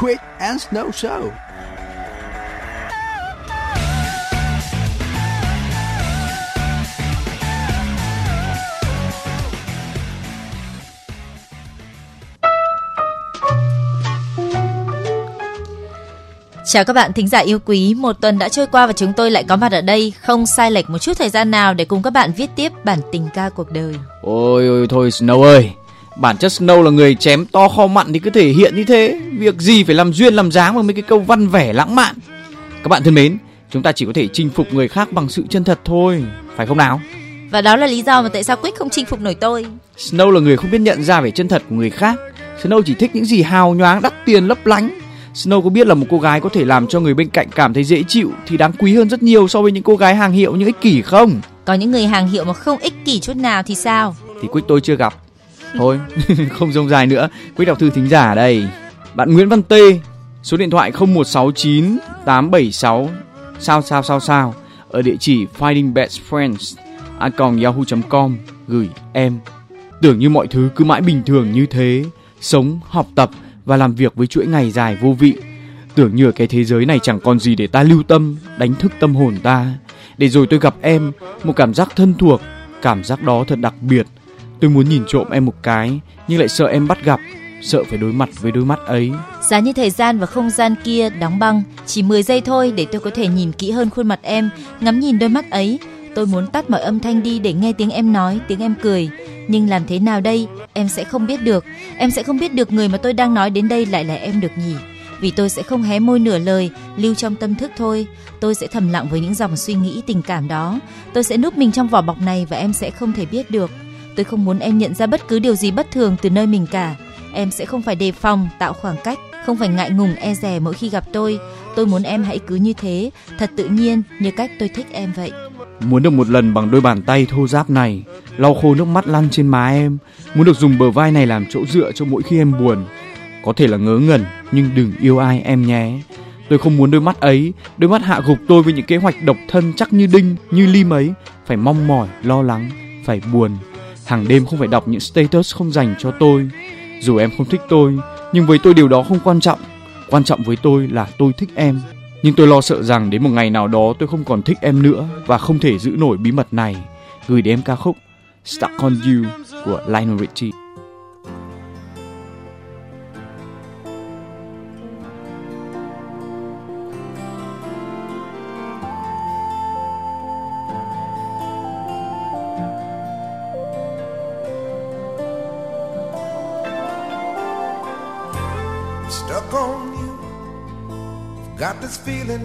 Quick and Snow Show. Chào các bạn thính giả yêu quý, một tuần đã trôi qua và chúng tôi lại có mặt ở đây, không sai lệch một chút thời gian nào để cùng các bạn viết tiếp bản tình ca cuộc đời. Ôi ôi thôi Snow ơi, bản chất Snow là người chém to kho mặn thì cứ thể hiện như thế, việc gì phải làm duyên làm dáng bằng mấy cái câu văn vẻ lãng mạn. Các bạn thân mến, chúng ta chỉ có thể chinh phục người khác bằng sự chân thật thôi, phải không nào? Và đó là lý do mà tại sao Quick không chinh phục nổi tôi. Snow là người không biết nhận ra vẻ chân thật của người khác. Snow chỉ thích những gì hào nhoáng, đắt tiền, lấp lánh Snow có biết là một cô gái có thể làm cho người bên cạnh cảm thấy dễ chịu thì đáng quý hơn rất nhiều so với những cô gái hàng hiệu những ích kỷ không? Có những người hàng hiệu mà không ích kỷ chút nào thì sao? Thì Quick tôi chưa gặp. Thôi, không rông dài nữa. quý đọc thư thính giả đây. Bạn Nguyễn Văn Tê, số điện thoại 0169 876 sao sao sao sao ở địa chỉ finding best friends a yahoo.com gửi em. Tưởng như mọi thứ cứ mãi bình thường như thế, sống, học tập và làm việc với chuỗi ngày dài vô vị. Tưởng như ở cái thế giới này chẳng còn gì để ta lưu tâm, đánh thức tâm hồn ta. Để rồi tôi gặp em, một cảm giác thân thuộc, cảm giác đó thật đặc biệt. Tôi muốn nhìn trộm em một cái, nhưng lại sợ em bắt gặp, sợ phải đối mặt với đôi mắt ấy. Giá như thời gian và không gian kia đóng băng, chỉ 10 giây thôi để tôi có thể nhìn kỹ hơn khuôn mặt em, ngắm nhìn đôi mắt ấy. Tôi muốn tắt mọi âm thanh đi để nghe tiếng em nói, tiếng em cười. Nhưng làm thế nào đây? Em sẽ không biết được. Em sẽ không biết được người mà tôi đang nói đến đây lại là em được nhỉ? Vì tôi sẽ không hé môi nửa lời lưu trong tâm thức thôi. Tôi sẽ thầm lặng với những dòng suy nghĩ tình cảm đó. Tôi sẽ núp mình trong vỏ bọc này và em sẽ không thể biết được tôi không muốn em nhận ra bất cứ điều gì bất thường từ nơi mình cả. Em sẽ không phải đề phòng, tạo khoảng cách, không phải ngại ngùng e dè mỗi khi gặp tôi. Tôi muốn em hãy cứ như thế. Thật tự nhiên, như cách tôi thích em vậy. Muốn được một lần bằng đôi bàn tay thô ráp này, lau khô nước mắt lăn trên má em. Muốn được dùng bờ vai này làm chỗ dựa cho mỗi khi em buồn. Có thể là ngớ ngẩn, nhưng đừng yêu ai em nhé. Tôi không muốn đôi mắt ấy, đôi mắt hạ gục tôi với những kế hoạch độc thân chắc như đinh, như lim ấy. Phải mong mỏi, lo lắng, phải buồn hàng đêm không phải đọc những status không dành cho tôi. Dù em không thích tôi, nhưng với tôi điều đó không quan trọng. Quan trọng với tôi là tôi thích em. Nhưng tôi lo sợ rằng đến một ngày nào đó tôi không còn thích em nữa và không thể giữ nổi bí mật này. Gửi đến em ca khúc Stuck on You của Lionel Richie.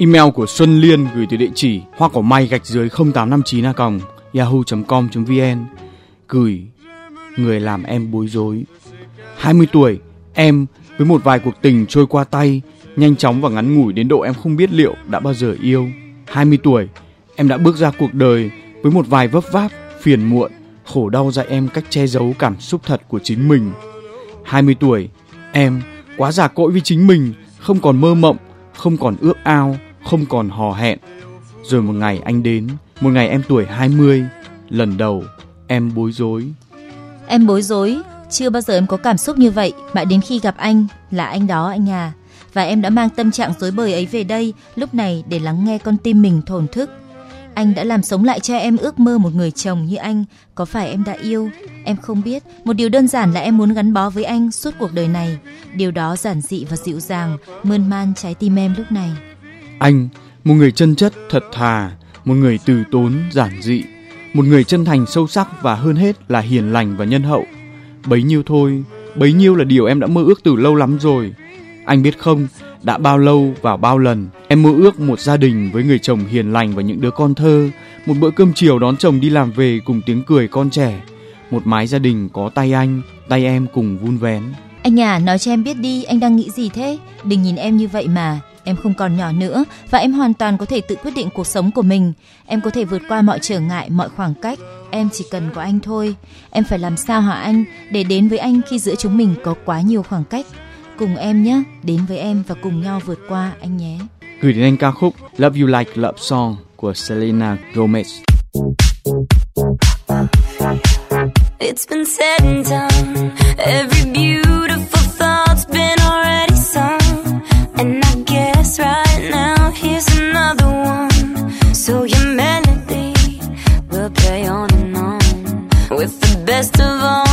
Email của Xuân Liên gửi từ địa chỉ hoa cỏ may gạch dưới 0859 a còng yahoo.com.vn gửi người làm em bối rối. 20 tuổi, em với một vài cuộc tình trôi qua tay, nhanh chóng và ngắn ngủi đến độ em không biết liệu đã bao giờ yêu. 20 tuổi, em đã bước ra cuộc đời với một vài vấp váp, phiền muộn, khổ đau dạy em cách che giấu cảm xúc thật của chính mình. 20 tuổi, em quá già cỗi với chính mình, không còn mơ mộng, không còn ước ao, không còn hò hẹn. Rồi một ngày anh đến, một ngày em tuổi 20, lần đầu em bối rối. Em bối rối, chưa bao giờ em có cảm xúc như vậy, mãi đến khi gặp anh, là anh đó anh à. Và em đã mang tâm trạng rối bời ấy về đây, lúc này để lắng nghe con tim mình thổn thức. Anh đã làm sống lại cho em ước mơ một người chồng như anh, có phải em đã yêu? Em không biết, một điều đơn giản là em muốn gắn bó với anh suốt cuộc đời này. Điều đó giản dị và dịu dàng, mơn man trái tim em lúc này. Anh, một người chân chất, thật thà, một người từ tốn, giản dị, một người chân thành sâu sắc và hơn hết là hiền lành và nhân hậu. Bấy nhiêu thôi, bấy nhiêu là điều em đã mơ ước từ lâu lắm rồi. Anh biết không, đã bao lâu và bao lần em mơ ước một gia đình với người chồng hiền lành và những đứa con thơ, một bữa cơm chiều đón chồng đi làm về cùng tiếng cười con trẻ, một mái gia đình có tay anh, tay em cùng vun vén. Anh à, nói cho em biết đi, anh đang nghĩ gì thế? Đừng nhìn em như vậy mà. Em không còn nhỏ nữa và em hoàn toàn có thể tự quyết định cuộc sống của mình. Em có thể vượt qua mọi trở ngại, mọi khoảng cách. Em chỉ cần có anh thôi. Em phải làm sao hả anh để đến với anh khi giữa chúng mình có quá nhiều khoảng cách? Cùng em nhé, đến với em và cùng nhau vượt qua anh nhé. Gửi đến anh ca khúc Love You Like Love Song của Selena Gomez. It's been said and done. Every beautiful best of all,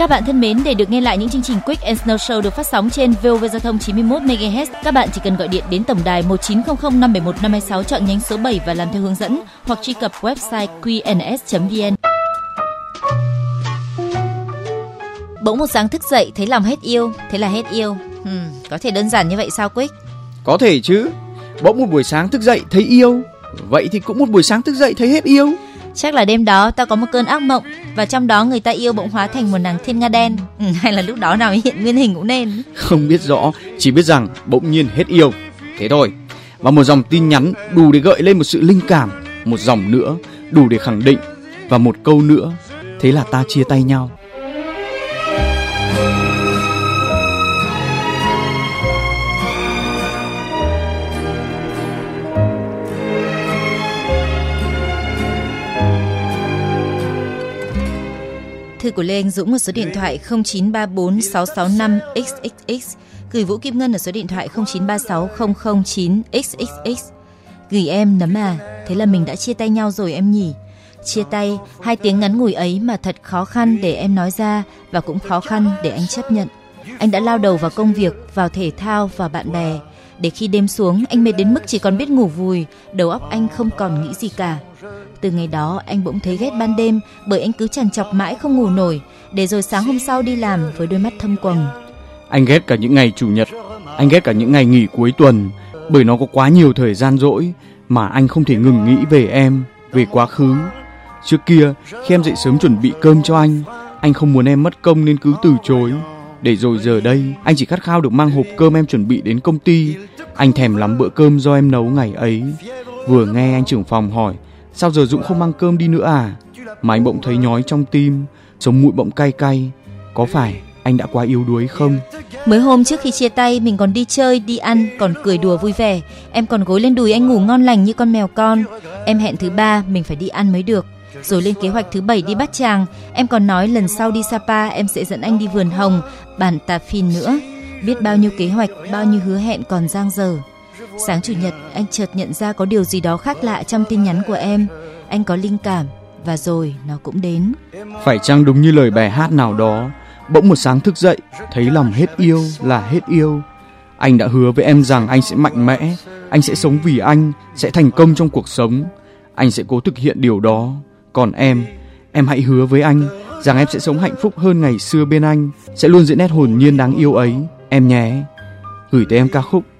Các bạn thân mến, để được nghe lại những chương trình Quick and Snow Show được phát sóng trên VOV Giao thông 91 MHz, các bạn chỉ cần gọi điện đến tổng đài 1900 571 526 chọn nhánh số 7 và làm theo hướng dẫn hoặc truy cập website qns.vn. Bỗng một sáng thức dậy thấy lòng hết yêu, thế là hết yêu. Hmm, có thể đơn giản như vậy sao Quick? Có thể chứ. Bỗng một buổi sáng thức dậy thấy yêu, vậy thì cũng một buổi sáng thức dậy thấy hết yêu. Chắc là đêm đó tao có một cơn ác mộng và trong đó người ta yêu bỗng hóa thành một nàng thiên nga đen. Ừ, hay là lúc đó nào hiện nguyên hình cũng nên. Không biết rõ, chỉ biết rằng bỗng nhiên hết yêu. Thế thôi. Và một dòng tin nhắn đủ để gợi lên một sự linh cảm, một dòng nữa đủ để khẳng định và một câu nữa. Thế là ta chia tay nhau. Thư của Lê Anh Dũng ở số điện thoại 0934 665 XXX, gửi Vũ Kim Ngân ở số điện thoại 0936 009 XXX. Gửi em nấm à, thế là mình đã chia tay nhau rồi em nhỉ? Chia tay, hai tiếng ngắn ngủi ấy mà thật khó khăn để em nói ra và cũng khó khăn để anh chấp nhận. Anh đã lao đầu vào công việc, vào thể thao và bạn bè. Để khi đêm xuống, anh mệt đến mức chỉ còn biết ngủ vùi, đầu óc anh không còn nghĩ gì cả. Từ ngày đó anh bỗng thấy ghét ban đêm bởi anh cứ chằn chọc mãi không ngủ nổi, để rồi sáng hôm sau đi làm với đôi mắt thâm quầng. Anh ghét cả những ngày chủ nhật, anh ghét cả những ngày nghỉ cuối tuần, bởi nó có quá nhiều thời gian rỗi mà anh không thể ngừng nghĩ về em, về quá khứ. Trước kia, khi em dậy sớm chuẩn bị cơm cho anh, anh không muốn em mất công nên cứ từ chối. Để rồi giờ đây, anh chỉ khát khao được mang hộp cơm em chuẩn bị đến công ty. Anh thèm lắm bữa cơm do em nấu ngày ấy. Vừa nghe anh trưởng phòng hỏi sao giờ Dũng không mang cơm đi nữa à? Mà anh bỗng thấy nhói trong tim, sống mũi bỗng cay cay. Có phải anh đã quá yếu đuối không? Mới hôm trước khi chia tay mình còn đi chơi, đi ăn, còn cười đùa vui vẻ. Em còn gối lên đùi anh ngủ ngon lành như con mèo con. Em hẹn thứ ba mình phải đi ăn mới được. Rồi lên kế hoạch thứ bảy đi bắt chàng. Em còn nói lần sau đi Sapa em sẽ dẫn anh đi vườn hồng, bản Tà Phìn nữa. Biết bao nhiêu kế hoạch, bao nhiêu hứa hẹn còn giang dở. Sáng chủ nhật, anh chợt nhận ra có điều gì đó khác lạ trong tin nhắn của em. Anh có linh cảm và rồi nó cũng đến. Phải chăng đúng như lời bài hát nào đó, bỗng một sáng thức dậy, thấy lòng hết yêu là hết yêu. Anh đã hứa với em rằng anh sẽ mạnh mẽ, anh sẽ sống vì anh, sẽ thành công trong cuộc sống. Anh sẽ cố thực hiện điều đó. Còn em, em hãy hứa với anh rằng em sẽ sống hạnh phúc hơn ngày xưa bên anh, sẽ luôn giữ nét hồn nhiên đáng yêu ấy, em nhé. Gửi tới em ca khúc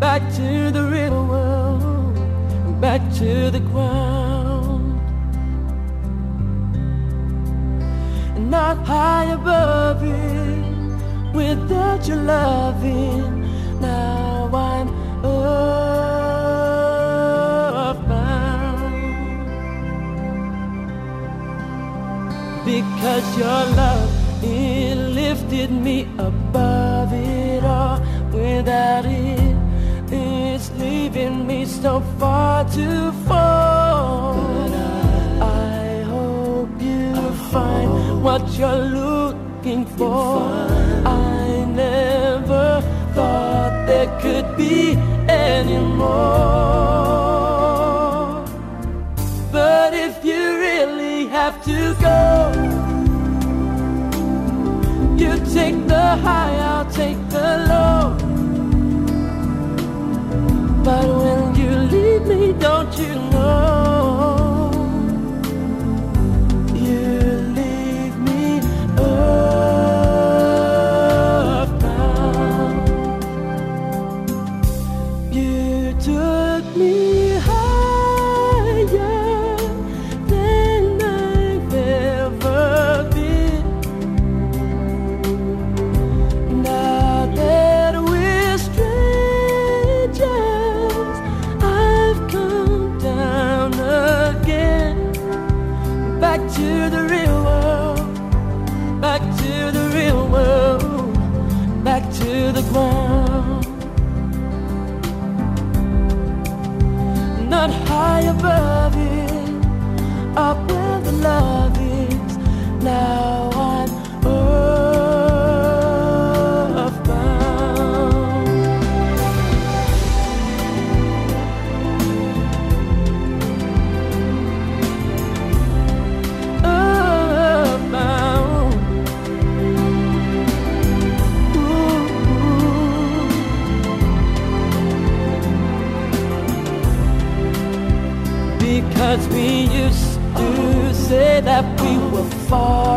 back to the real world, back to the ground. not high above it without your loving. Now I'm earthbound because your love it lifted me above so far to fall. I hope you find what you're looking for. I never thought there could be any more. But if you really have to go, you take the high,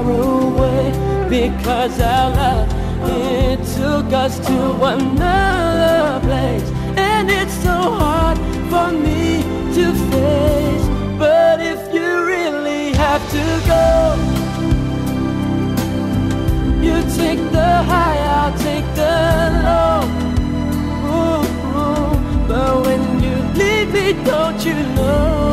away. Because our love, it took us to another place. And it's so hard for me to face. But if you really have to go, you take the high, I'll take the low. Ooh, ooh. But when you leave me, don't you know?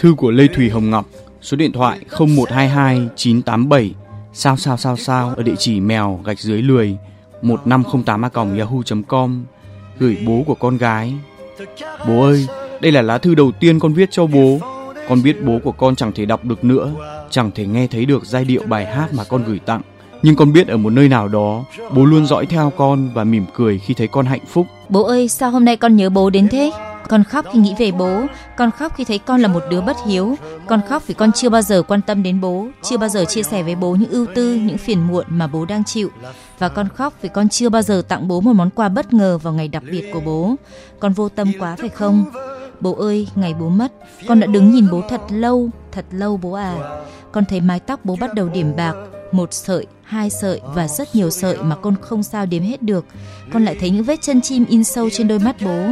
Thư của Lê Thùy Hồng Ngọc, số điện thoại 0122 987 sao sao sao sao ở địa chỉ mèo gạch dưới lười 1508 a yahoo.com gửi bố của con gái. Bố ơi, đây là lá thư đầu tiên con viết cho bố. Con biết bố của con chẳng thể đọc được nữa, chẳng thể nghe thấy được giai điệu bài hát mà con gửi tặng. Nhưng con biết ở một nơi nào đó, bố luôn dõi theo con và mỉm cười khi thấy con hạnh phúc. Bố ơi, sao hôm nay con nhớ bố đến thế? Con khóc khi nghĩ về bố, con khóc khi thấy con là một đứa bất hiếu, con khóc vì con chưa bao giờ quan tâm đến bố, chưa bao giờ chia sẻ với bố những ưu tư, những phiền muộn mà bố đang chịu. Và con khóc vì con chưa bao giờ tặng bố một món quà bất ngờ vào ngày đặc biệt của bố. Con vô tâm quá phải không? Bố ơi, ngày bố mất, con đã đứng nhìn bố thật lâu, thật lâu bố à. Con thấy mái tóc bố bắt đầu điểm bạc, một sợi, hai sợi và rất nhiều sợi mà con không sao đếm hết được. Con lại thấy những vết chân chim in sâu trên đôi mắt bố.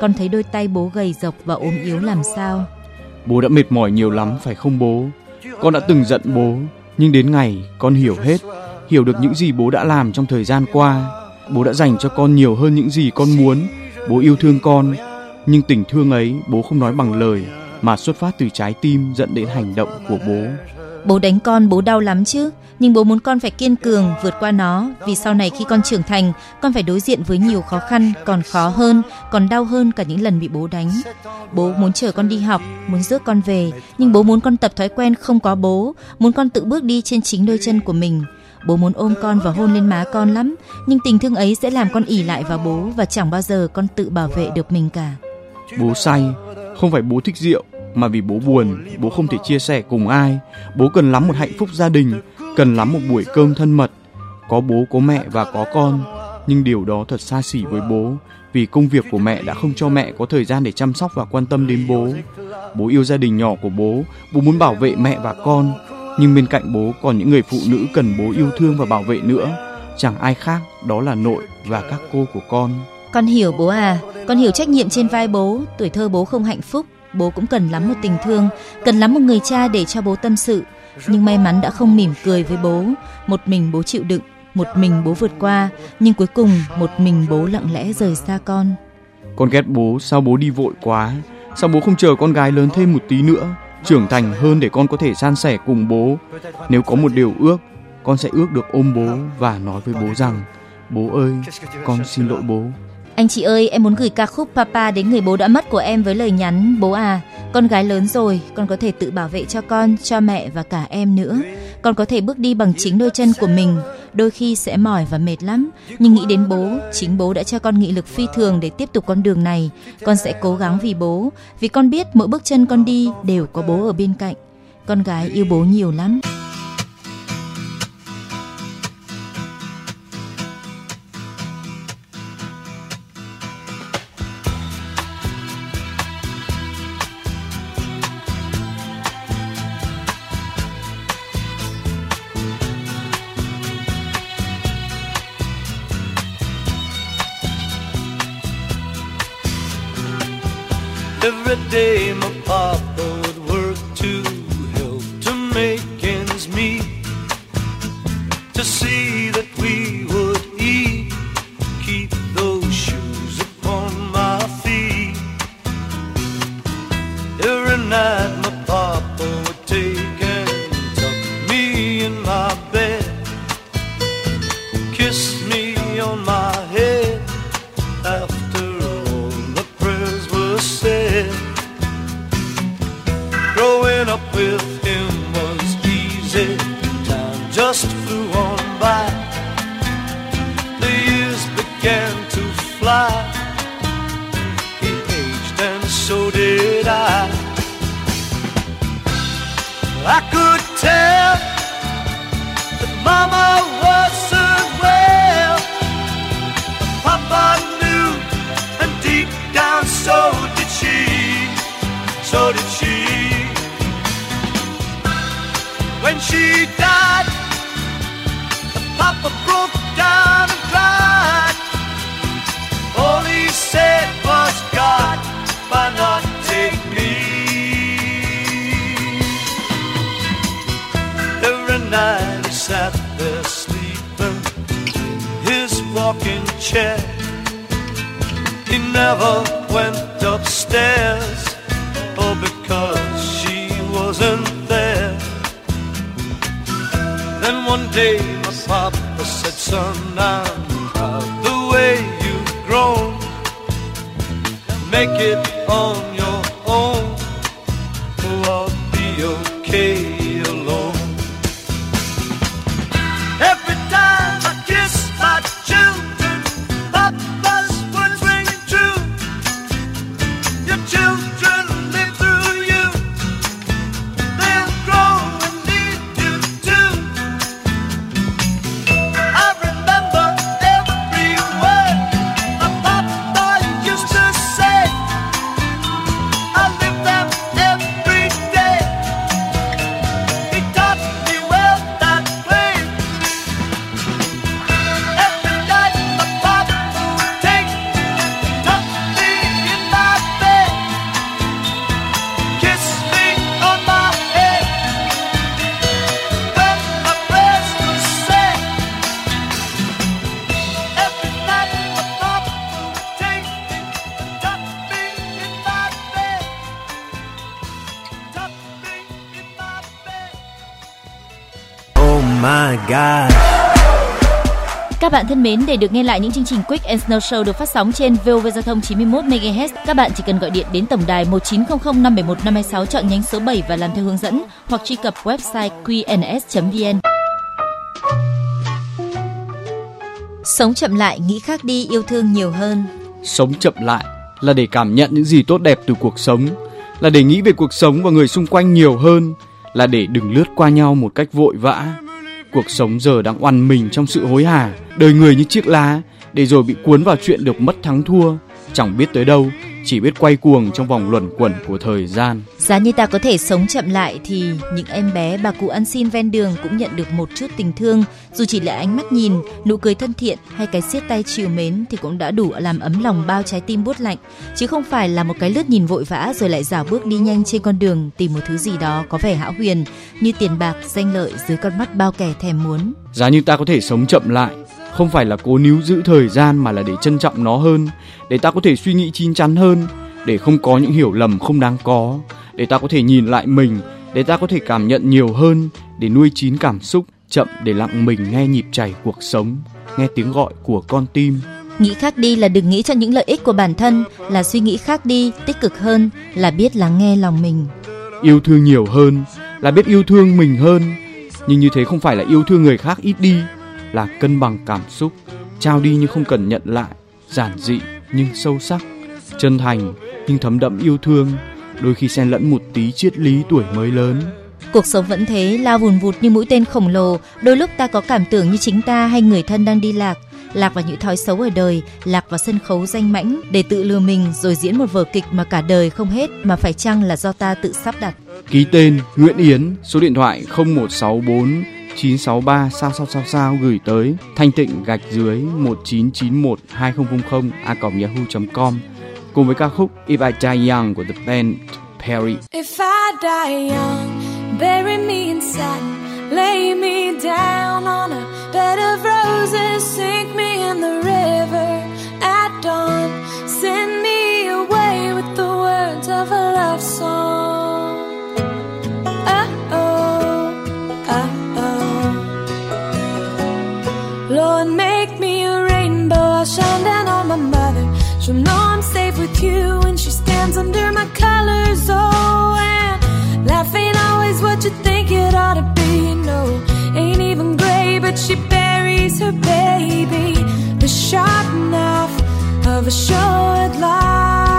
Con thấy đôi tay bố gầy rộc và ốm yếu làm sao. Bố đã mệt mỏi nhiều lắm phải không bố? Con đã từng giận bố, nhưng đến ngày con hiểu hết, hiểu được những gì bố đã làm trong thời gian qua. Bố đã dành cho con nhiều hơn những gì con muốn. Bố yêu thương con, nhưng tình thương ấy bố không nói bằng lời mà xuất phát từ trái tim dẫn đến hành động của bố. Bố đánh con bố đau lắm chứ, nhưng bố muốn con phải kiên cường vượt qua nó vì sau này khi con trưởng thành, con phải đối diện với nhiều khó khăn, còn khó hơn, còn đau hơn cả những lần bị bố đánh. Bố muốn chở con đi học, muốn rước con về, nhưng bố muốn con tập thói quen không có bố, muốn con tự bước đi trên chính đôi chân của mình. Bố muốn ôm con và hôn lên má con lắm, nhưng tình thương ấy sẽ làm con ỉ lại vào bố và chẳng bao giờ con tự bảo vệ được mình cả. Bố say, không phải bố thích rượu mà vì bố buồn, bố không thể chia sẻ cùng ai. Bố cần lắm một hạnh phúc gia đình, cần lắm một buổi cơm thân mật. Có bố, có mẹ và có con, nhưng điều đó thật xa xỉ với bố vì công việc của mẹ đã không cho mẹ có thời gian để chăm sóc và quan tâm đến bố. Bố yêu gia đình nhỏ của bố, bố muốn bảo vệ mẹ và con, nhưng bên cạnh bố còn những người phụ nữ cần bố yêu thương và bảo vệ nữa. Chẳng ai khác, đó là nội và các cô của con. Con hiểu bố à, con hiểu trách nhiệm trên vai bố, tuổi thơ bố không hạnh phúc, bố cũng cần lắm một tình thương, cần lắm một người cha để cho bố tâm sự. Nhưng may mắn đã không mỉm cười với bố, một mình bố chịu đựng, một mình bố vượt qua, nhưng cuối cùng một mình bố lặng lẽ rời xa con. Con ghét bố sao bố đi vội quá Sao bố không chờ con gái lớn thêm một tí nữa, trưởng thành hơn để con có thể san sẻ cùng bố? Nếu có một điều ước, con sẽ ước được ôm bố và nói với bố rằng bố ơi, con xin lỗi bố. Anh chị ơi, em muốn gửi ca khúc Papa đến người bố đã mất của em với lời nhắn Bố à, con gái lớn rồi, con có thể tự bảo vệ cho con, cho mẹ và cả em nữa. Con có thể bước đi bằng chính đôi chân của mình, đôi khi sẽ mỏi và mệt lắm. Nhưng nghĩ đến bố, chính bố đã cho con nghị lực phi thường để tiếp tục con đường này. Con sẽ cố gắng vì bố, vì con biết mỗi bước chân con đi đều có bố ở bên cạnh. Con gái yêu bố nhiều lắm. Thân mến, để được nghe lại những chương trình Quick and Snow Show được phát sóng trên VOV Giao thông 91 MHz, các bạn chỉ cần gọi điện đến tổng đài 1900 571 526 chọn nhánh số 7 và làm theo hướng dẫn hoặc truy cập website qns.vn. Sống chậm lại, nghĩ khác đi, yêu thương nhiều hơn. Sống chậm lại là để cảm nhận những gì tốt đẹp từ cuộc sống, là để nghĩ về cuộc sống và người xung quanh nhiều hơn, là để đừng lướt qua nhau một cách vội vã. Cuộc sống giờ đang oằn mình trong sự hối hả, đời người như chiếc lá, để rồi bị cuốn vào chuyện được mất thắng thua, chẳng biết tới đâu, chỉ biết quay cuồng trong vòng luẩn quẩn của thời gian. Giá như ta có thể sống chậm lại thì những em bé bà cụ ăn xin ven đường cũng nhận được một chút tình thương, dù chỉ là ánh mắt nhìn, nụ cười thân thiện hay cái siết tay chiều mến thì cũng đã đủ làm ấm lòng bao trái tim buốt lạnh, chứ không phải là một cái lướt nhìn vội vã rồi lại dảo bước đi nhanh trên con đường tìm một thứ gì đó có vẻ hão huyền như tiền bạc, danh lợi dưới con mắt bao kẻ thèm muốn. Giá như ta có thể sống chậm lại, không phải là cố níu giữ thời gian mà là để trân trọng nó hơn, để ta có thể suy nghĩ chín chắn hơn, để không có những hiểu lầm không đáng có, để ta có thể nhìn lại mình, để ta có thể cảm nhận nhiều hơn, để nuôi chín cảm xúc, chậm để lặng mình nghe nhịp chảy cuộc sống, nghe tiếng gọi của con tim. Nghĩ khác đi là đừng nghĩ cho những lợi ích của bản thân, là suy nghĩ khác đi, tích cực hơn, là biết lắng nghe lòng mình. Yêu thương nhiều hơn là biết yêu thương mình hơn, nhưng như thế không phải là yêu thương người khác ít đi, là cân bằng cảm xúc, trao đi nhưng không cần nhận lại, giản dị nhưng sâu sắc, chân thành nhưng thấm đậm yêu thương, đôi khi xen lẫn một tí triết lý tuổi mới lớn. Cuộc sống vẫn thế, lao vùn vụt như mũi tên khổng lồ, đôi lúc ta có cảm tưởng như chính ta hay người thân đang đi lạc, lạc vào những thói xấu ở đời, lạc vào sân khấu danh mãnh để tự lừa mình rồi diễn một vở kịch mà cả đời không hết mà phải chăng là do ta tự sắp đặt. Ký tên Nguyễn Yến, số điện thoại 0164 963 sao sao sao sao gửi tới thanh tịnh gạch dưới 1991 2000 a yahoo.com cùng với ca khúc If I Die Young của The Band Perry. If I die young, bury me in satin, lay me down on a bed of roses, sink me in the river at dawn, send me away with the words of a love song. You when she stands under my colors. Oh, and life ain't always what you think it ought to be. No, ain't even gray, but she buries her baby. The sharp knife of a short life.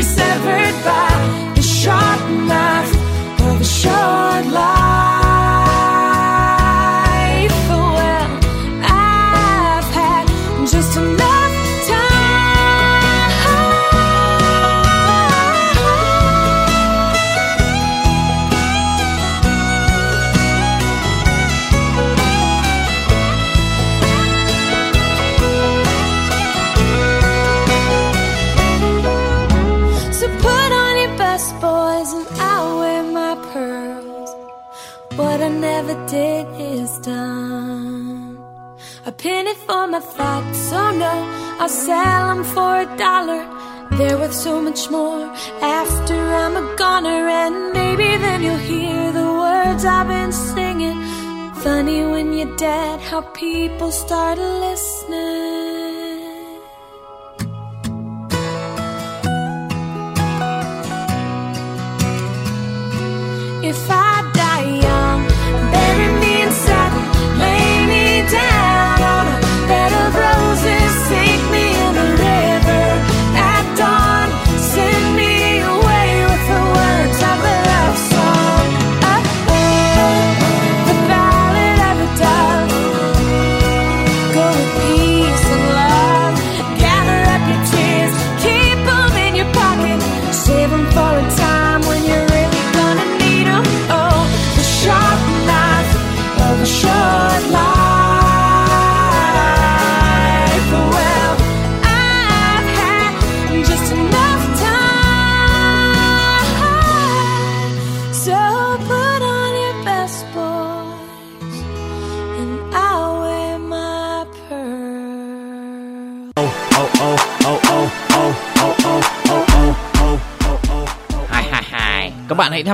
Be severed by the sharp knife of a short life? For my thoughts, oh no, I'll sell them for a dollar. They're worth so much more after I'm a goner, and maybe then you'll hear the words I've been singing. Funny when you're dead, how people start listening.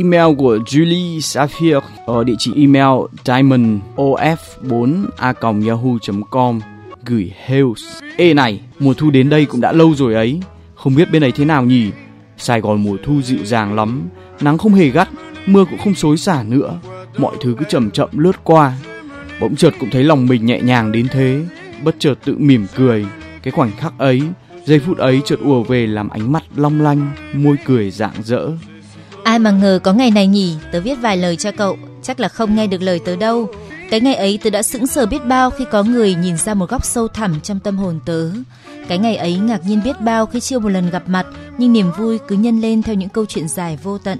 Email của Julie Saphir ở địa chỉ email diamondof4a.yahoo.com gửi Hales. Ê này, mùa thu đến đây cũng đã lâu rồi ấy. Không biết bên ấy thế nào nhỉ? Sài Gòn mùa thu dịu dàng lắm, nắng không hề gắt, mưa cũng không xối xả nữa. Mọi thứ cứ chậm chậm lướt qua. Bỗng chợt cũng thấy lòng mình nhẹ nhàng đến thế, bất chợt tự mỉm cười. Cái khoảnh khắc ấy, giây phút ấy chợt ùa về làm ánh mắt long lanh, môi cười rạng rỡ. Ai mà ngờ có ngày này nhỉ, tớ viết vài lời cho cậu, chắc là không nghe được lời tớ đâu. Cái ngày ấy tớ đã sững sờ biết bao khi có người nhìn ra một góc sâu thẳm trong tâm hồn tớ. Cái ngày ấy ngạc nhiên biết bao khi chưa một lần gặp mặt, nhưng niềm vui cứ nhân lên theo những câu chuyện dài vô tận.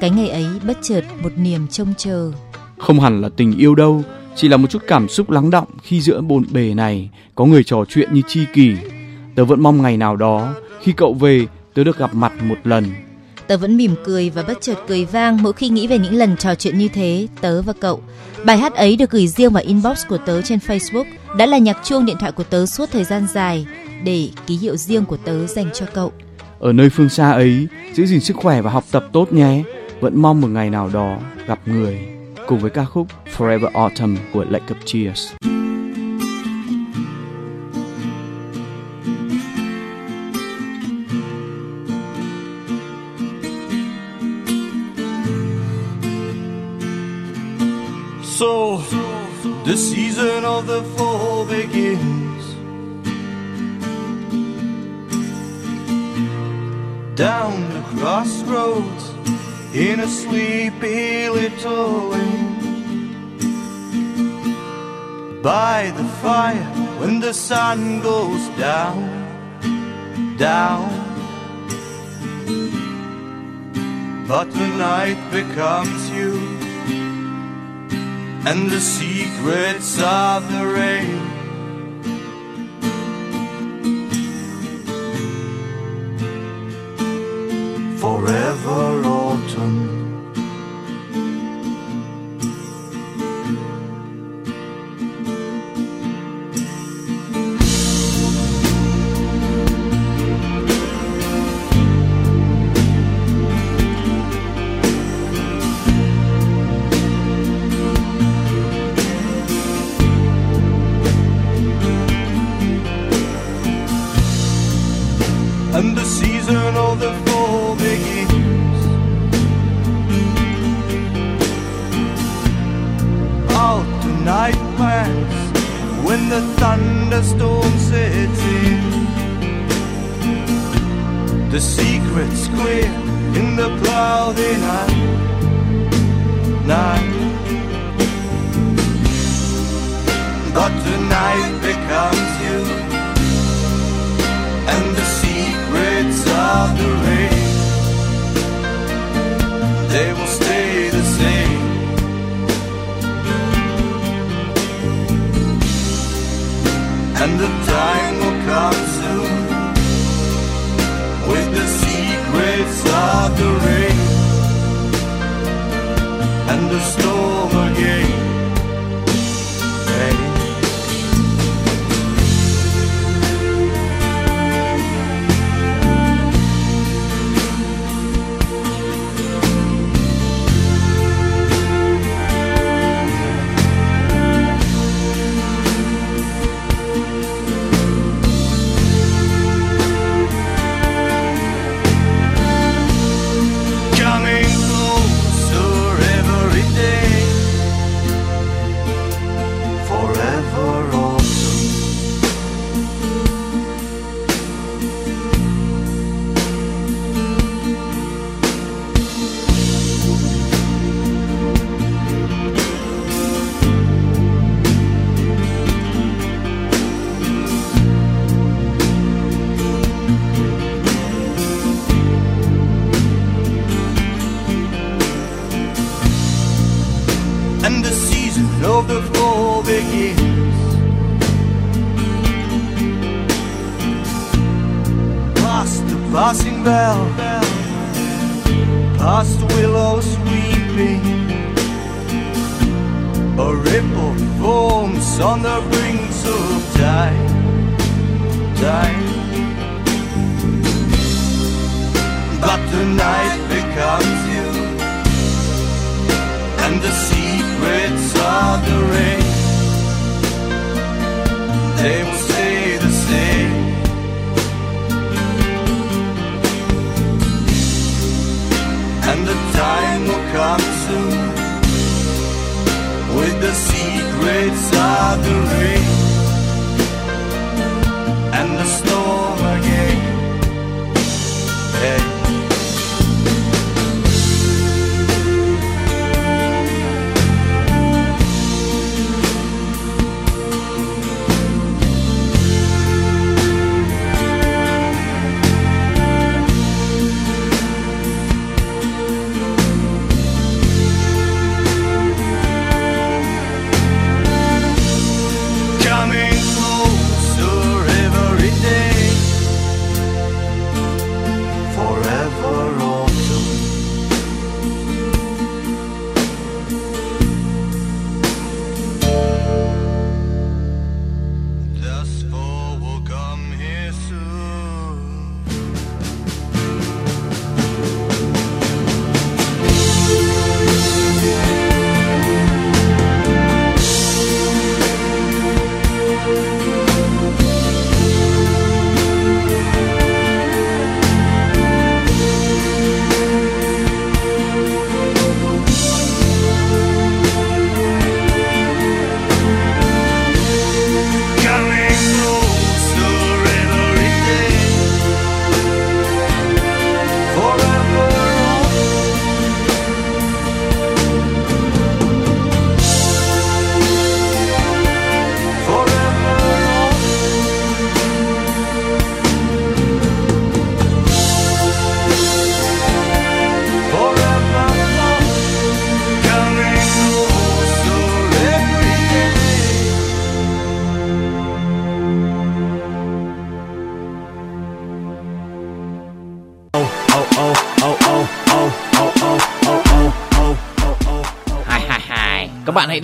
Cái ngày ấy bất chợt một niềm trông chờ. Không hẳn là tình yêu đâu, chỉ là một chút cảm xúc lắng động khi giữa bồn bề này có người trò chuyện như tri kỷ. Tớ vẫn mong ngày nào đó khi cậu về tớ được gặp mặt một lần. Tớ vẫn mỉm cười và bất chợt cười vang mỗi khi nghĩ về những lần trò chuyện như thế, tớ và cậu. Bài hát ấy được gửi riêng vào inbox của tớ trên Facebook, đã là nhạc chuông điện thoại của tớ suốt thời gian dài để ký hiệu riêng của tớ dành cho cậu. Ở nơi phương xa ấy, giữ gìn sức khỏe và học tập tốt nhé. Vẫn mong một ngày nào đó gặp người. Cùng với ca khúc Forever Autumn của Lake of Tears. So the season of the fall begins. Down the crossroads in a sleepy little inn. By the fire when the sun goes down, down. But the night becomes you and the secrets of the rain. Forever autumn.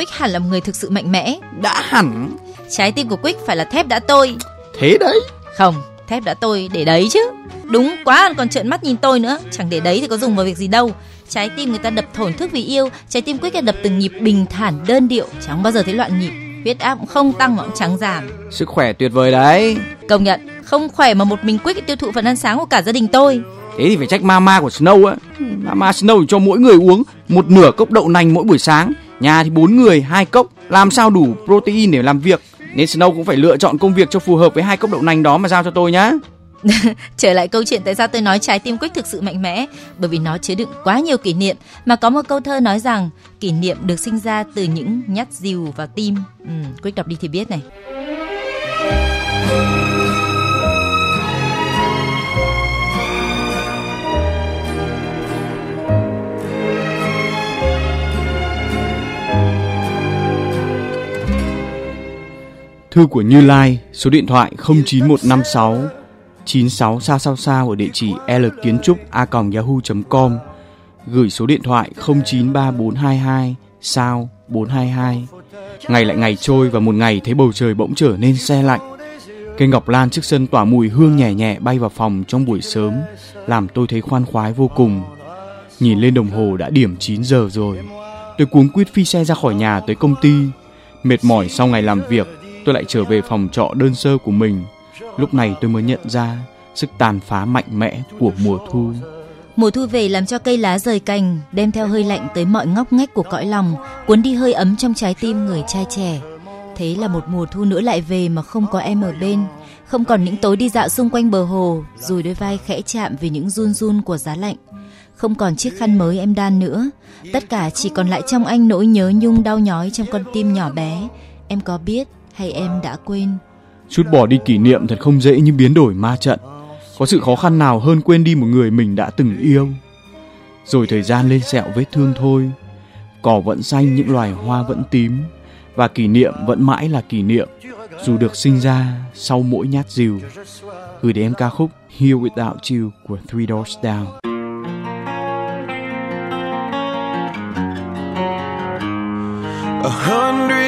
Quick hẳn là một người thực sự mạnh mẽ. đã hẳn. Trái tim của Quick phải là thép đã tôi. Thế đấy. Không, thép đã tôi để đấy chứ. Đúng quá còn trợn mắt nhìn tôi nữa, chẳng để đấy thì có dùng vào việc gì đâu. Trái tim người ta đập thổn thức vì yêu, trái tim Quick là đập từng nhịp bình thản đơn điệu, chẳng bao giờ thấy loạn nhịp. Huyết áp cũng không tăng mà cũng chẳng giảm. Sức khỏe tuyệt vời đấy. Công nhận, không khỏe mà một mình Quick tiêu thụ phần ăn sáng của cả gia đình tôi. Thế thì phải trách mama của Snow á. Mama Snow cho mỗi người uống một nửa cốc đậu nành mỗi buổi sáng. Nhà thì bốn người, hai cốc, làm sao đủ protein để làm việc. Nên Snow cũng phải lựa chọn công việc cho phù hợp với hai cốc đậu nành đó mà giao cho tôi nhá. Trở lại câu chuyện tại sao tôi nói trái tim Quick thực sự mạnh mẽ, bởi vì nó chứa đựng quá nhiều kỷ niệm. Mà có một câu thơ nói rằng kỷ niệm được sinh ra từ những nhát dìu vào tim. Ừ, Quick đọc đi thì biết này. Thư của Như Lai, số điện thoại 09156 96 sao sao sao ở địa chỉ l kiến trúc a yahoo.com gửi số điện thoại 093422 sao 422 ngày lại ngày trôi và một ngày thấy bầu trời bỗng trở nên se lạnh. Cây ngọc lan trước sân tỏa mùi hương nhẹ nhẹ bay vào phòng trong buổi sớm làm tôi thấy khoan khoái vô cùng. Nhìn lên đồng hồ đã điểm 9 giờ rồi. Tôi cuống quýt phi xe ra khỏi nhà tới công ty mệt mỏi sau ngày làm việc tôi lại trở về phòng trọ đơn sơ của mình lúc này tôi mới nhận ra sức tàn phá mạnh mẽ của mùa thu Mùa thu về làm cho cây lá rời cành, đem theo hơi lạnh tới mọi ngóc ngách của cõi lòng, cuốn đi hơi ấm trong trái tim người trai trẻ. Thế là một mùa thu nữa lại về mà không có em ở bên, không còn những tối đi dạo xung quanh bờ hồ, rồi đôi vai khẽ chạm vì những run run của giá lạnh. Không còn chiếc khăn mới em đan nữa, tất cả chỉ còn lại trong anh nỗi nhớ nhung đau nhói trong con tim nhỏ bé. Em có biết hay em đã quên? Chút bỏ đi kỷ niệm thật không dễ như biến đổi ma trận. Có sự khó khăn nào hơn quên đi một người mình đã từng yêu. Rồi thời gian lên sẹo vết thương thôi. Cỏ vẫn xanh những loài hoa vẫn tím và kỷ niệm vẫn mãi là kỷ niệm dù được sinh ra sau mỗi nhát dìu. Gửi đến em ca khúc Here Without You của Three Doors Down. A hundred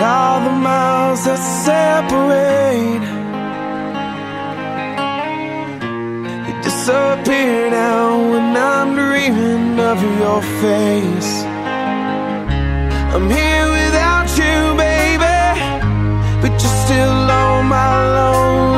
But all the miles that separate They disappear now when I'm dreaming of your face. I'm here without you, baby But you're still on my lonely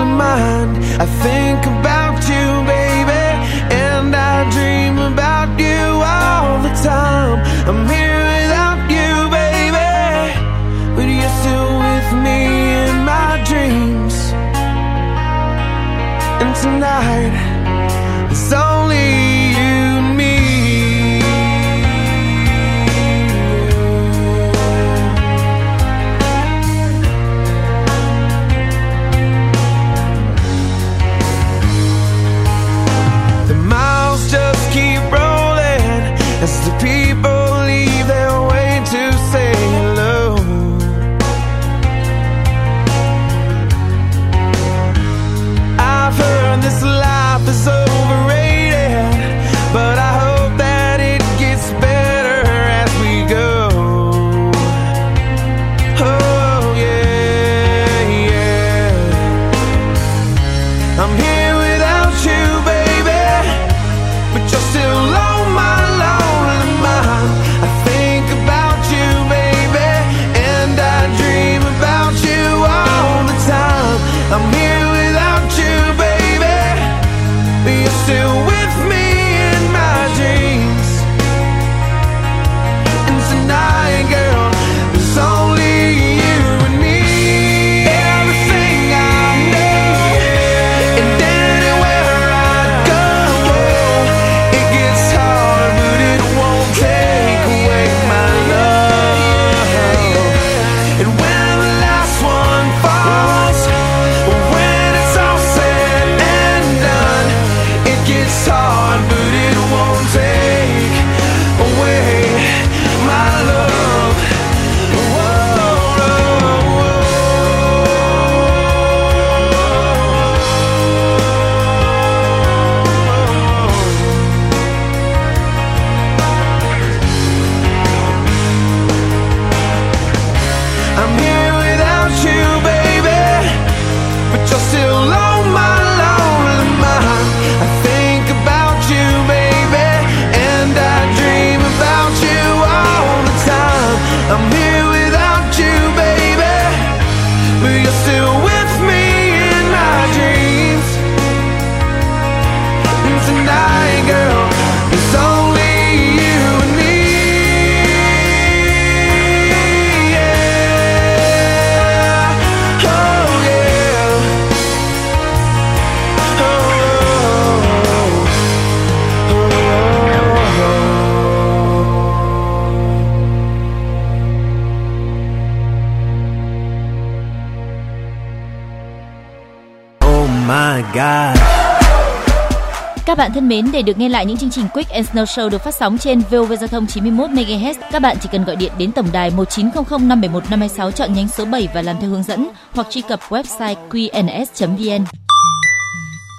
bạn thân mến, để được nghe lại những chương trình Quick and Snow Show được phát sóng trên VOV Giao thông 91 MHz, các bạn chỉ cần gọi điện đến tổng đài 1900 571 526 chọn nhánh số 7 và làm theo hướng dẫn hoặc truy cập website qns.vn.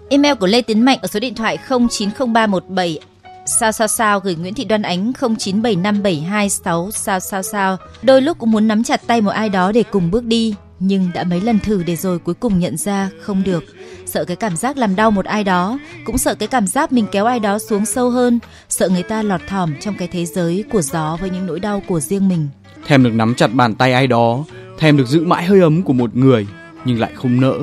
Email của Lê Tiến Mạnh ở số điện thoại 090317 Sao sao sao gửi Nguyễn Thị Đoan Ánh 09757266 sao sao sao. Đôi lúc cũng muốn nắm chặt tay một ai đó để cùng bước đi, nhưng đã mấy lần thử để rồi cuối cùng nhận ra không được. Sợ cái cảm giác làm đau một ai đó, cũng sợ cái cảm giác mình kéo ai đó xuống sâu hơn, sợ người ta lọt thỏm trong cái thế giới của gió với những nỗi đau của riêng mình. thèm được nắm chặt bàn tay ai đó thèm được giữ mãi hơi ấm của một người nhưng lại không nỡ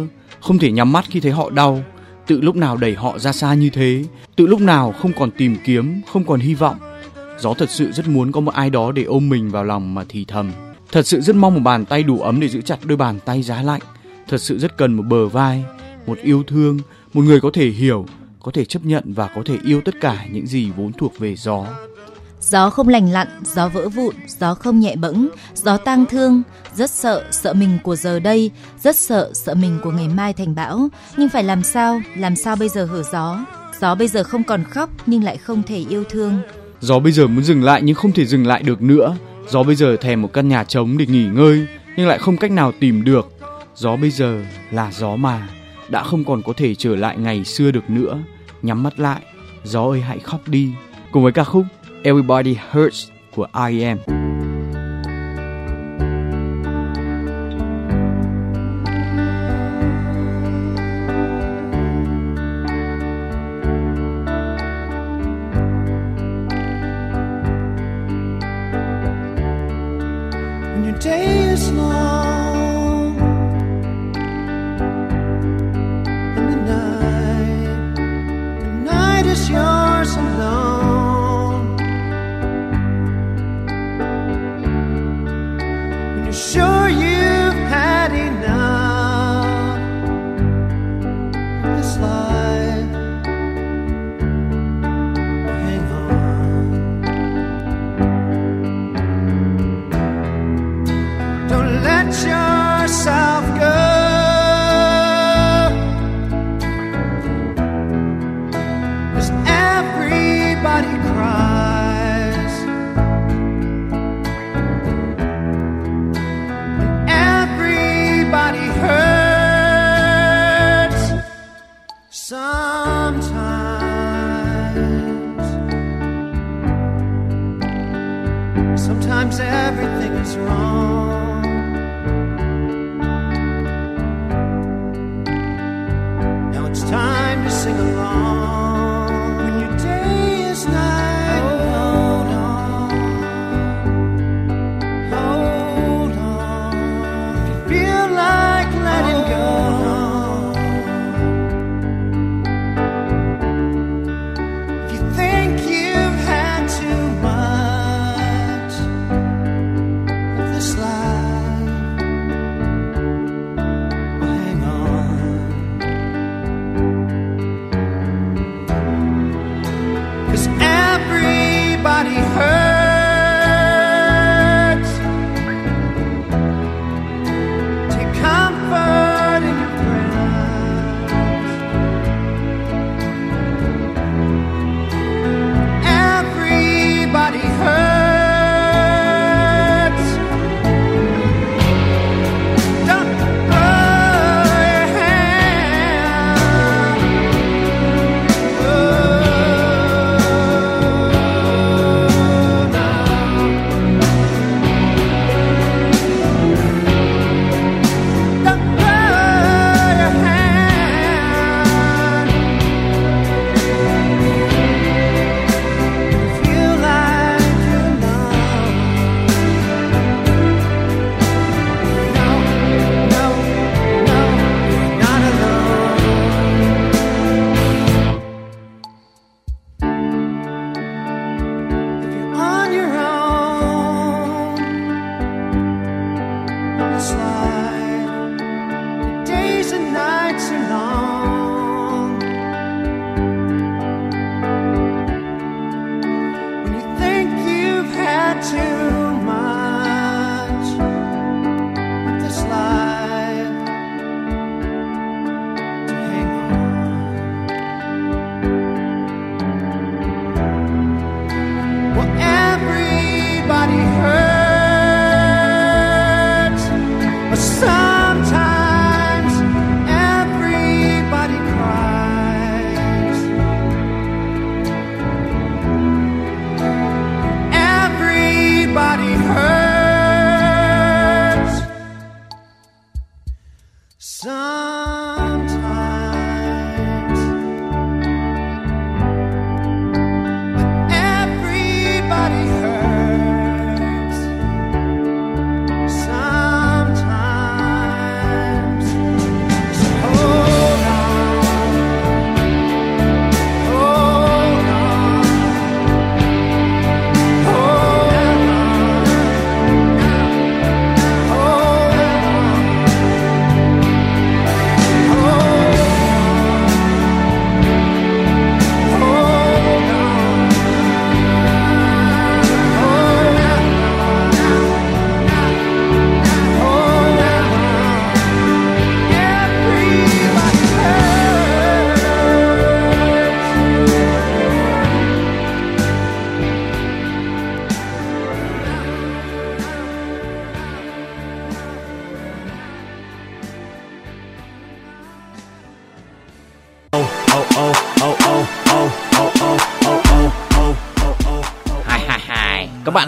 không thể nhắm mắt khi thấy họ đau tự lúc nào đẩy họ ra xa như thế tự lúc nào không còn tìm kiếm không còn hy vọng gió thật sự rất muốn có một ai đó để ôm mình vào lòng mà thì thầm thật sự rất mong một bàn tay đủ ấm để giữ chặt đôi bàn tay giá lạnh thật sự rất cần một bờ vai một yêu thương một người có thể hiểu có thể chấp nhận và có thể yêu tất cả những gì vốn thuộc về gió Gió không lành lặn, gió vỡ vụn, gió không nhẹ bẫng, gió tang thương, rất sợ, sợ mình của giờ đây, rất sợ, sợ mình của ngày mai thành bão. Nhưng phải làm sao, làm sao bây giờ hở gió? Gió bây giờ không còn khóc nhưng lại không thể yêu thương. Gió bây giờ muốn dừng lại nhưng không thể dừng lại được nữa. Gió bây giờ thèm một căn nhà trống để nghỉ ngơi nhưng lại không cách nào tìm được. Gió bây giờ là gió mà đã không còn có thể trở lại ngày xưa được nữa. Nhắm mắt lại, gió ơi hãy khóc đi. Cùng với ca khúc Everybody Hurts của I.am.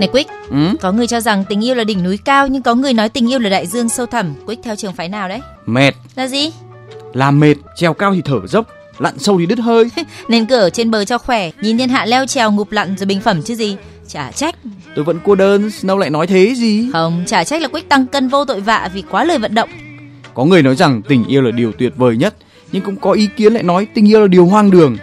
Này Quick, Ừ? có người cho rằng tình yêu là đỉnh núi cao nhưng có người nói tình yêu là đại dương sâu thẳm. Quick theo trường phái nào đấy? Mệt, Là gì? làm mệt, trèo cao thì thở dốc, lặn sâu thì đứt hơi. Nên cứ ở trên bờ cho khỏe, nhìn thiên hạ leo trèo ngụp lặn rồi bình phẩm chứ gì. Chả trách. Tôi vẫn cô đơn, Snow lại nói thế gì? Không, chả trách là Quick tăng cân vô tội vạ vì quá lời vận động. Có người nói rằng tình yêu là điều tuyệt vời nhất, nhưng cũng có ý kiến lại nói tình yêu là điều hoang đường.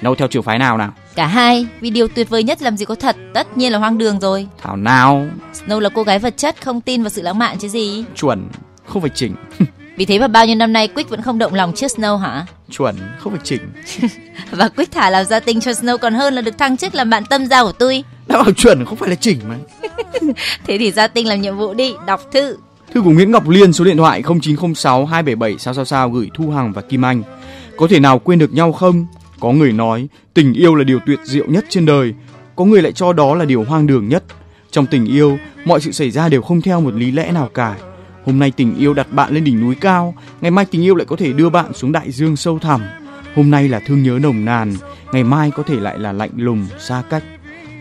Snow theo trường phái nào nào? Cả hai, vì điều tuyệt vời nhất làm gì có thật, tất nhiên là hoang đường rồi. Thảo nào? Snow là cô gái vật chất, không tin vào sự lãng mạn chứ gì. Chuẩn, không phải chỉnh. Vì thế mà bao nhiêu năm nay Quick vẫn không động lòng trước Snow hả? Chuẩn, không phải chỉnh. Và Quick thả làm gia tinh cho Snow còn hơn là được thăng chức làm bạn tâm giao của tôi. Đã bảo chuẩn không phải là chỉnh mà. Thế thì gia tinh làm nhiệm vụ đi, đọc thư. Thư của Nguyễn Ngọc Liên số điện thoại 0906 277 sao sao sao gửi Thu Hằng và Kim Anh. Có thể nào quên được nhau không? Có người nói tình yêu là điều tuyệt diệu nhất trên đời, có người lại cho đó là điều hoang đường nhất. Trong tình yêu, mọi sự xảy ra đều không theo một lý lẽ nào cả. Hôm nay tình yêu đặt bạn lên đỉnh núi cao, ngày mai tình yêu lại có thể đưa bạn xuống đại dương sâu thẳm. Hôm nay là thương nhớ nồng nàn, ngày mai có thể lại là lạnh lùng, xa cách.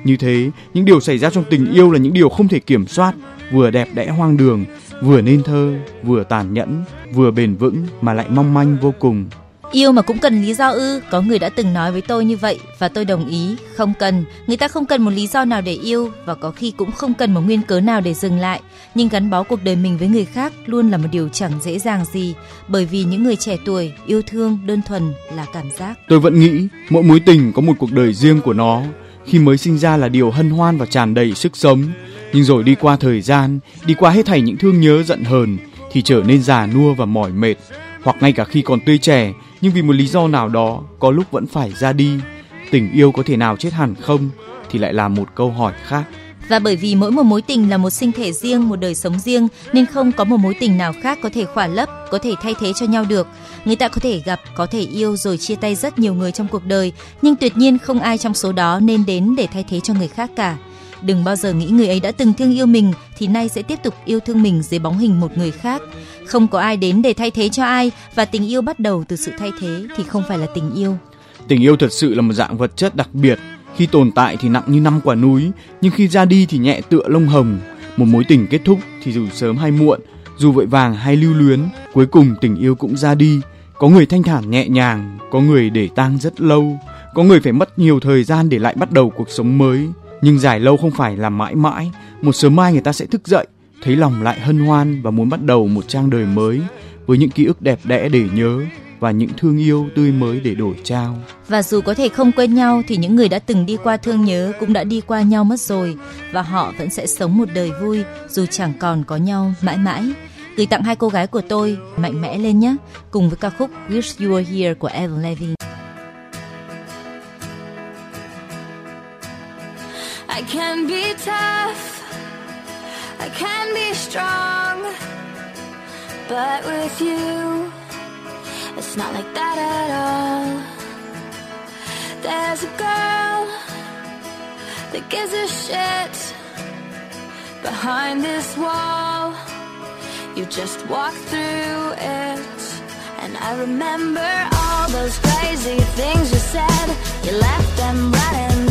Như thế, những điều xảy ra trong tình yêu là những điều không thể kiểm soát, vừa đẹp đẽ hoang đường, vừa nên thơ, vừa tàn nhẫn, vừa bền vững mà lại mong manh vô cùng. Yêu mà cũng cần lý do ư? Có người đã từng nói với tôi như vậy và tôi đồng ý. Không cần, người ta không cần một lý do nào để yêu và có khi cũng không cần một nguyên cớ nào để dừng lại. Nhưng gắn bó cuộc đời mình với người khác luôn là một điều chẳng dễ dàng gì, bởi vì những người trẻ tuổi yêu thương đơn thuần là cảm giác. Tôi vẫn nghĩ mỗi mối tình có một cuộc đời riêng của nó. Khi mới sinh ra là điều hân hoan và tràn đầy sức sống, nhưng rồi đi qua thời gian, đi qua hết thảy những thương nhớ giận hờn thì trở nên già nua và mỏi mệt, hoặc ngay cả khi còn tươi trẻ nhưng vì một lý do nào đó có lúc vẫn phải ra đi. Tình yêu có thể nào chết hẳn không thì lại là một câu hỏi khác. Và bởi vì mỗi một mối tình là một sinh thể riêng, một đời sống riêng nên không có một mối tình nào khác có thể khỏa lấp, có thể thay thế cho nhau được. Người ta có thể gặp, có thể yêu rồi chia tay rất nhiều người trong cuộc đời, nhưng tuyệt nhiên không ai trong số đó nên đến để thay thế cho người khác cả. Đừng bao giờ nghĩ người ấy đã từng thương yêu mình thì nay sẽ tiếp tục yêu thương mình dưới bóng hình một người khác. Không có ai đến để thay thế cho ai và tình yêu bắt đầu từ sự thay thế thì không phải là tình yêu. Tình yêu thật sự là một dạng vật chất đặc biệt. Khi tồn tại thì nặng như năm quả núi, nhưng khi ra đi thì nhẹ tựa lông hồng. Một mối tình kết thúc thì dù sớm hay muộn, dù vội vàng hay lưu luyến, cuối cùng tình yêu cũng ra đi. Có người thanh thản nhẹ nhàng, có người để tang rất lâu, có người phải mất nhiều thời gian để lại bắt đầu cuộc sống mới. Nhưng dài lâu không phải là mãi mãi, một sớm mai người ta sẽ thức dậy, thấy lòng lại hân hoan và muốn bắt đầu một trang đời mới với những ký ức đẹp đẽ để nhớ và những thương yêu tươi mới để đổi trao. Và dù có thể không quên nhau thì những người đã từng đi qua thương nhớ cũng đã đi qua nhau mất rồi và họ vẫn sẽ sống một đời vui dù chẳng còn có nhau mãi mãi. Gửi tặng hai cô gái của tôi mạnh mẽ lên nhé, cùng với ca khúc Wish You Were Here của Evan Levine. I can be tough, I can be strong, but with you, It's not like that at all. There's a girl that gives a shit behind this wall. You just walk through it. And I remember all those crazy things you said. You left them running